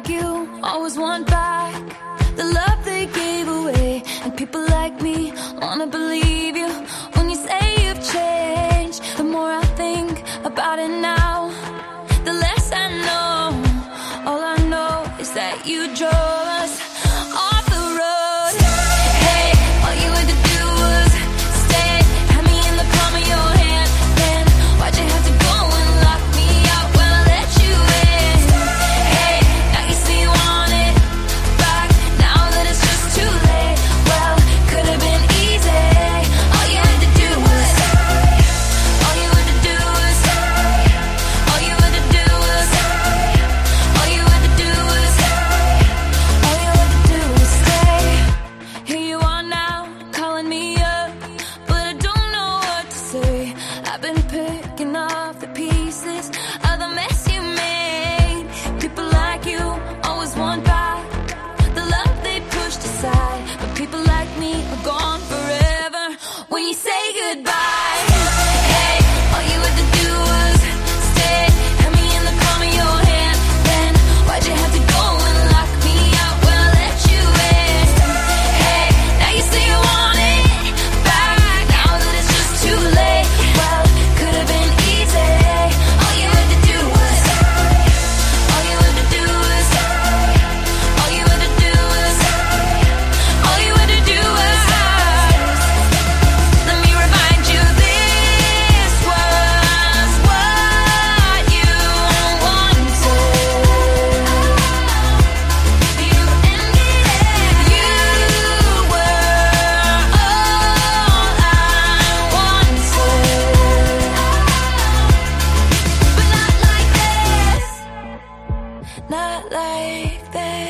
like you always want back the love they gave away. And people like me wanna believe you when you say you've changed. The more I think about it now. picking up the pieces of the mess you made. People like you always want back the love they pushed aside, but people like me are gone forever. When you say there